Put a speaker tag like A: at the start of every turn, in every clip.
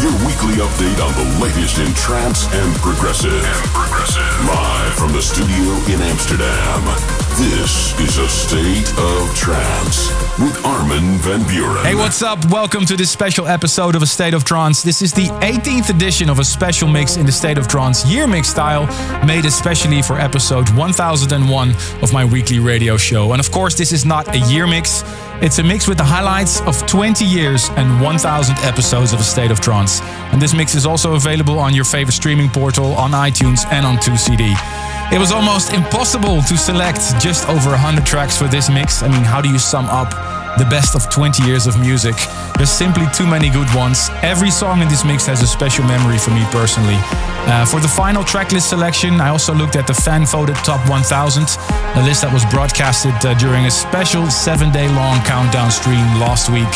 A: Your weekly update on the latest in trance and progressive. And progressive. Live from the studio in Amsterdam. This is a state of trance with Armin van Buuren.
B: Hey, what's up? Welcome to this special episode of A State of Trance. This is the 18th edition of a special mix in the State of Trance year mix style, made especially for episode 1001 of my weekly radio show. And of course, this is not a year mix. It's a mix with the highlights of 20 years and 1000 episodes of A State of Trance. And this mix is also available on your favorite streaming portal, on iTunes, and on 2CD. It was almost impossible to select just over 100 tracks for this mix. I mean, how do you sum up the best of 20 years of music? There's simply too many good ones. Every song in this mix has a special memory for me personally. Uh, for the final tracklist selection, I also looked at the fan voted top 1000, a list that was broadcasted uh, during a special seven day long countdown stream last week.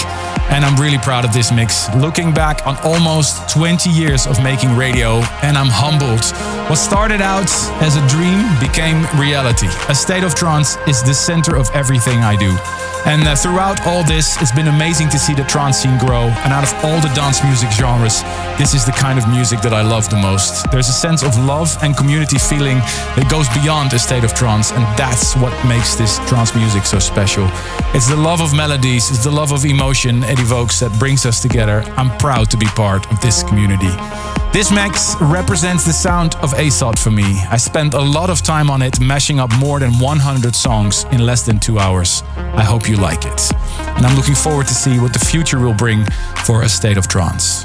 B: And I'm really proud of this mix. Looking back on almost 20 years of making radio, and I'm humbled. What started out as a dream became reality. A state of trance is the center of everything I do. And uh, throughout all this, it's been amazing to see the trance scene grow. And out of all the dance music genres, this is the kind of music that I love the most. There's a sense of love and community feeling that goes beyond a state of trance, and that's what makes this trance music so special. It's the love of melodies, it's the love of emotion it evokes that brings us together. I'm proud to be part of this community. This mix represents the sound of ASOT for me. I spent a lot of time on it, mashing up more than 100 songs in less than two hours. I hope you like it. And I'm looking forward to see what the future will bring for a state of trance.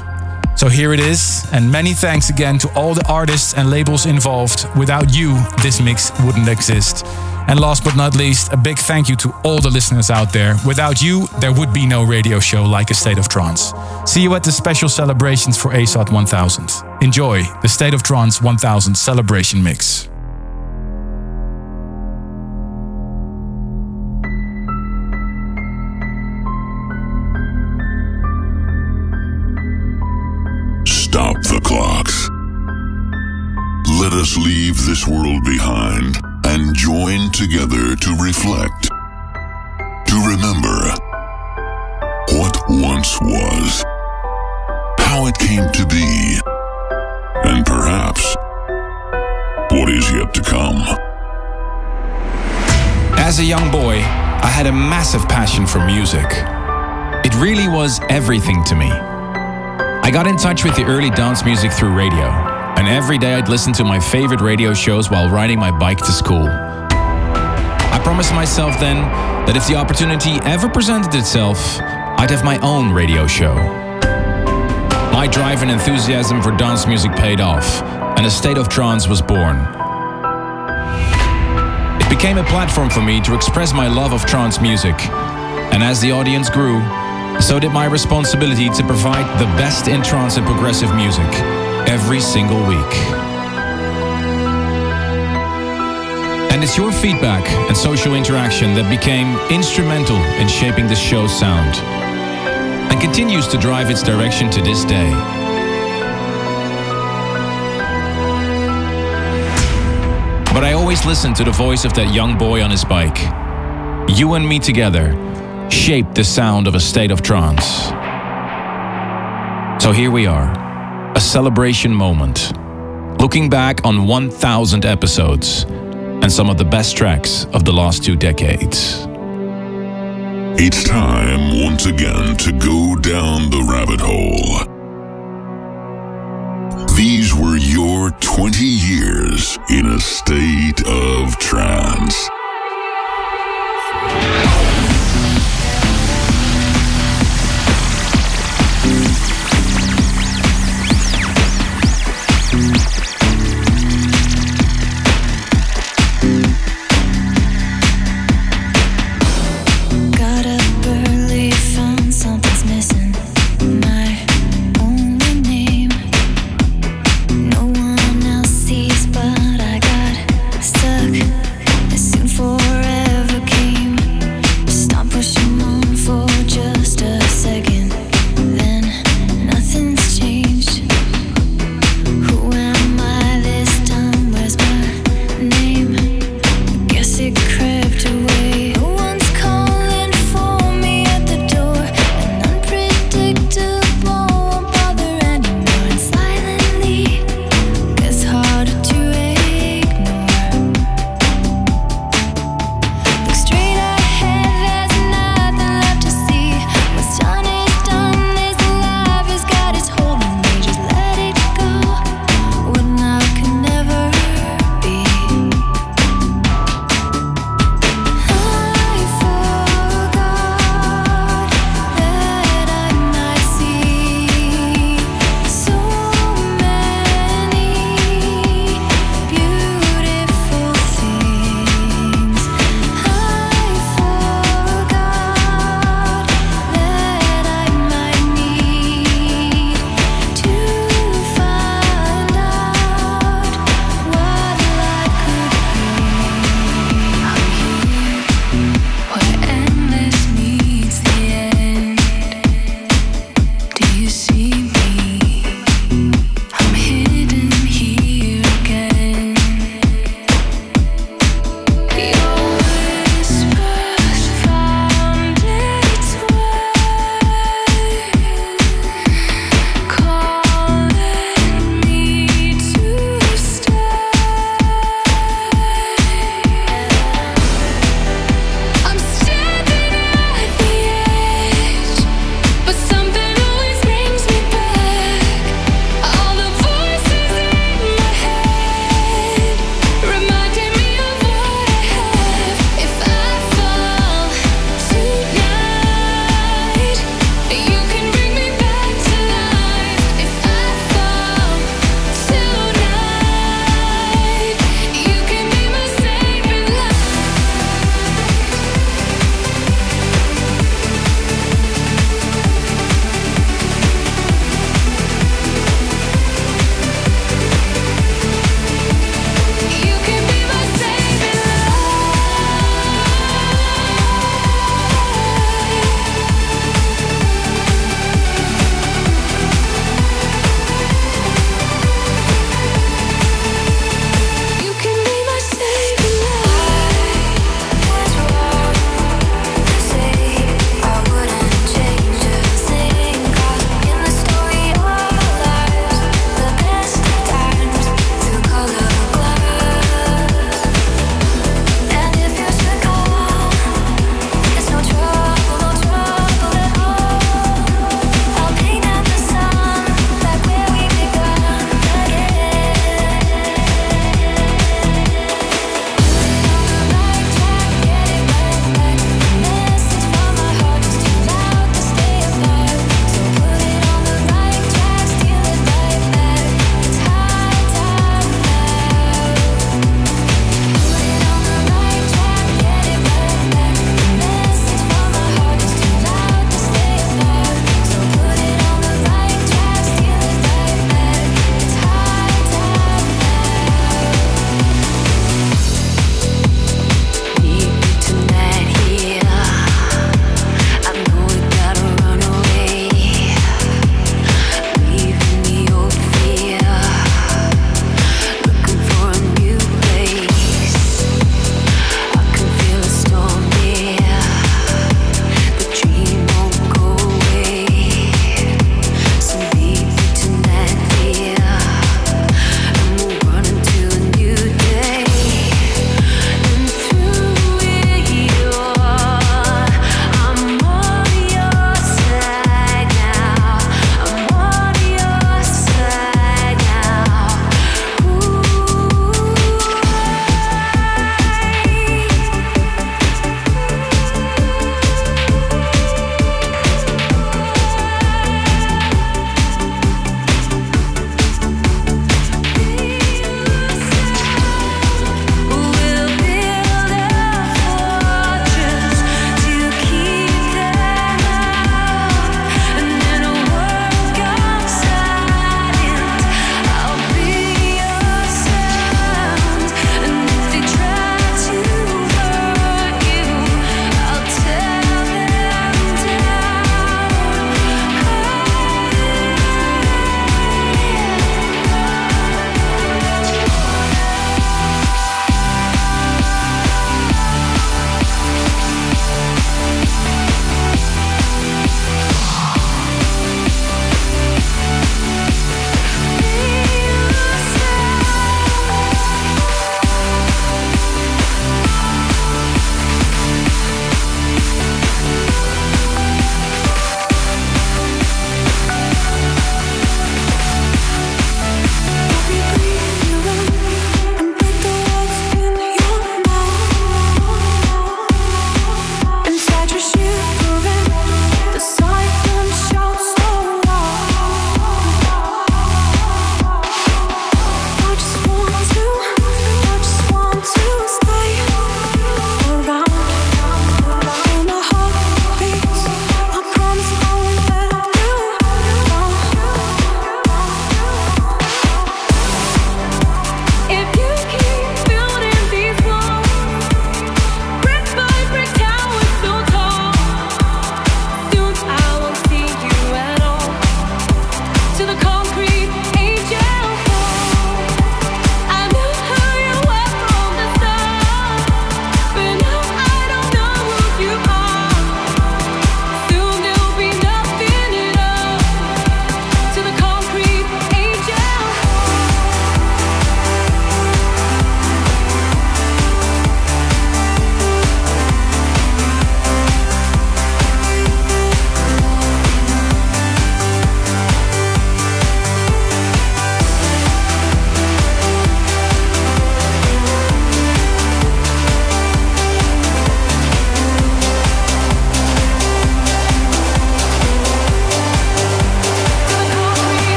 B: So here it is, and many thanks again to all the artists and labels involved. Without you, this mix wouldn't exist. And last but not least, a big thank you to all the listeners out there. Without you, there would be no radio show like A State of Trance. See you at the special celebrations for ASOT 1000. Enjoy the State of Trance 1000 celebration mix.
A: Let us leave this world behind and join together to reflect, to remember what once was, how it came to be, and perhaps what is yet to come.
C: As a young boy, I had a massive passion for music. It really was everything to me. I got in touch with the early dance music through radio, and every day I'd listen to my favorite radio shows while riding my bike to school. I promised myself then that if the opportunity ever presented itself, I'd have my own radio show. My drive and enthusiasm for dance music paid off, and a state of trance was born. It became a platform for me to express my love of trance music, and as the audience grew, so did my responsibility to provide the best in trance and progressive music every single week. And it's your feedback and social interaction that became instrumental in shaping this show's sound and continues to drive its direction to this day. But I always listen to the voice of that young boy on his bike. You and me together shaped the sound of a state of trance. So here we are, a celebration moment, looking back on 1,000 episodes and some of the best tracks of the last two decades.
A: It's time once again to go down the rabbit hole. These were your 20 years in a state of trance.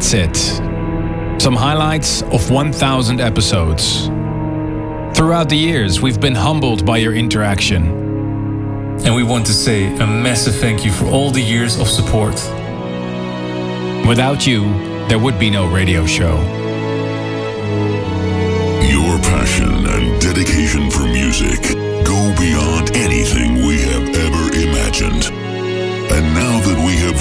C: That's it. Some highlights of 1,000 episodes. Throughout the years, we've been humbled by your interaction.
D: And we want to say a massive thank you for all the years of support.
C: Without you, there would be no radio show.
A: Your passion and dedication for music go beyond anything we have ever imagined.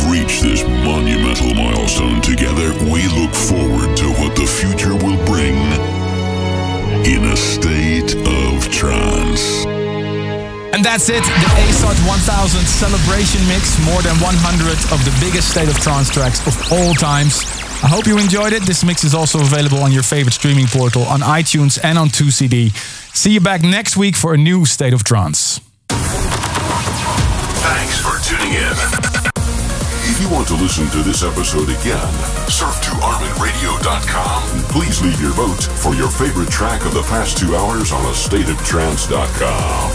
A: Reached this monumental milestone together, we look forward to what the future will bring in a state of trance.
B: And that's it, the ASOT 1000 celebration mix. More than 100 of the biggest State of Trance tracks of all times. I hope you enjoyed it. This mix is also available on your favorite streaming portal, on iTunes and on 2CD. See you back next week for a new State of Trance.
A: To listen to this episode again, surf to ArminRadio.com and please leave your vote for your favorite track of the past two hours on a stateoftrance.com.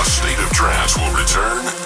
A: A State of Trance will return